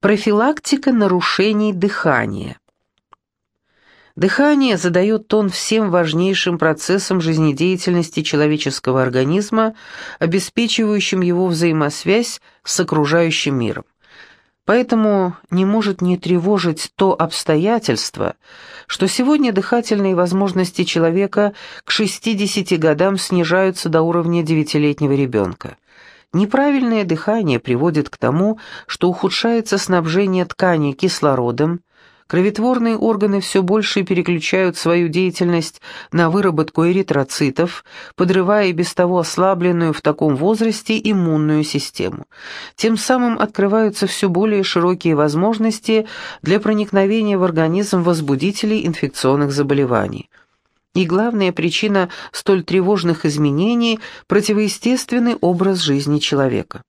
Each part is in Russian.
Профилактика нарушений дыхания. Дыхание задает тон всем важнейшим процессам жизнедеятельности человеческого организма, обеспечивающим его взаимосвязь с окружающим миром. Поэтому не может не тревожить то обстоятельство, что сегодня дыхательные возможности человека к 60 годам снижаются до уровня девятилетнего ребенка. Неправильное дыхание приводит к тому, что ухудшается снабжение тканей кислородом, кроветворные органы все больше переключают свою деятельность на выработку эритроцитов, подрывая и без того ослабленную в таком возрасте иммунную систему. Тем самым открываются все более широкие возможности для проникновения в организм возбудителей инфекционных заболеваний. И главная причина столь тревожных изменений – противоестественный образ жизни человека.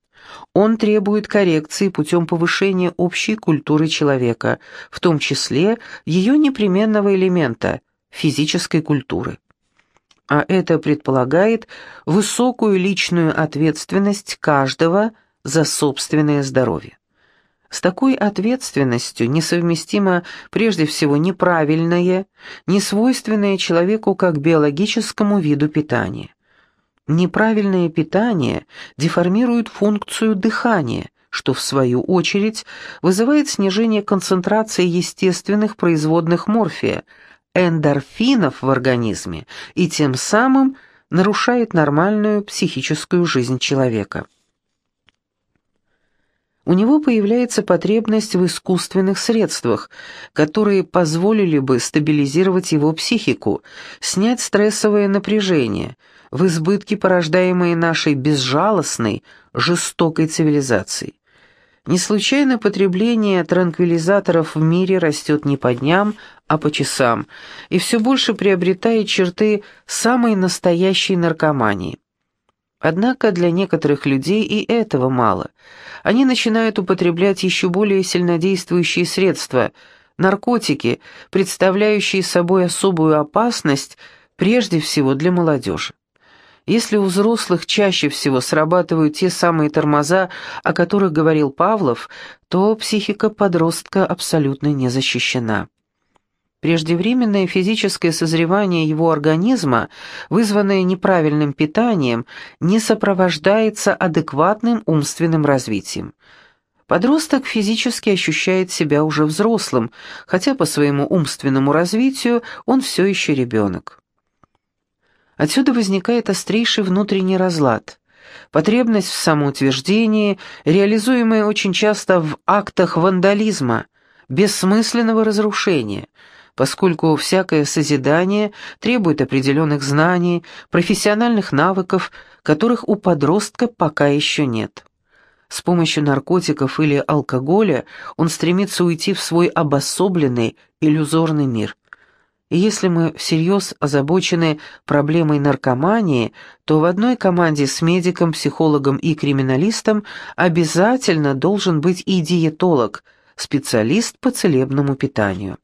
Он требует коррекции путем повышения общей культуры человека, в том числе ее непременного элемента – физической культуры. А это предполагает высокую личную ответственность каждого за собственное здоровье. С такой ответственностью несовместимо прежде всего неправильное, несвойственное человеку как биологическому виду питания. Неправильное питание деформирует функцию дыхания, что в свою очередь вызывает снижение концентрации естественных производных морфия, эндорфинов в организме и тем самым нарушает нормальную психическую жизнь человека у него появляется потребность в искусственных средствах, которые позволили бы стабилизировать его психику, снять стрессовое напряжение, в избытке порождаемые нашей безжалостной, жестокой цивилизацией. Не случайно потребление транквилизаторов в мире растет не по дням, а по часам, и все больше приобретает черты самой настоящей наркомании. Однако для некоторых людей и этого мало. Они начинают употреблять еще более сильнодействующие средства – наркотики, представляющие собой особую опасность прежде всего для молодежи. Если у взрослых чаще всего срабатывают те самые тормоза, о которых говорил Павлов, то психика подростка абсолютно не защищена. Преждевременное физическое созревание его организма, вызванное неправильным питанием, не сопровождается адекватным умственным развитием. Подросток физически ощущает себя уже взрослым, хотя по своему умственному развитию он все еще ребенок. Отсюда возникает острейший внутренний разлад. Потребность в самоутверждении, реализуемая очень часто в актах вандализма, бессмысленного разрушения – поскольку всякое созидание требует определенных знаний, профессиональных навыков, которых у подростка пока еще нет. С помощью наркотиков или алкоголя он стремится уйти в свой обособленный, иллюзорный мир. И если мы всерьез озабочены проблемой наркомании, то в одной команде с медиком, психологом и криминалистом обязательно должен быть и диетолог, специалист по целебному питанию.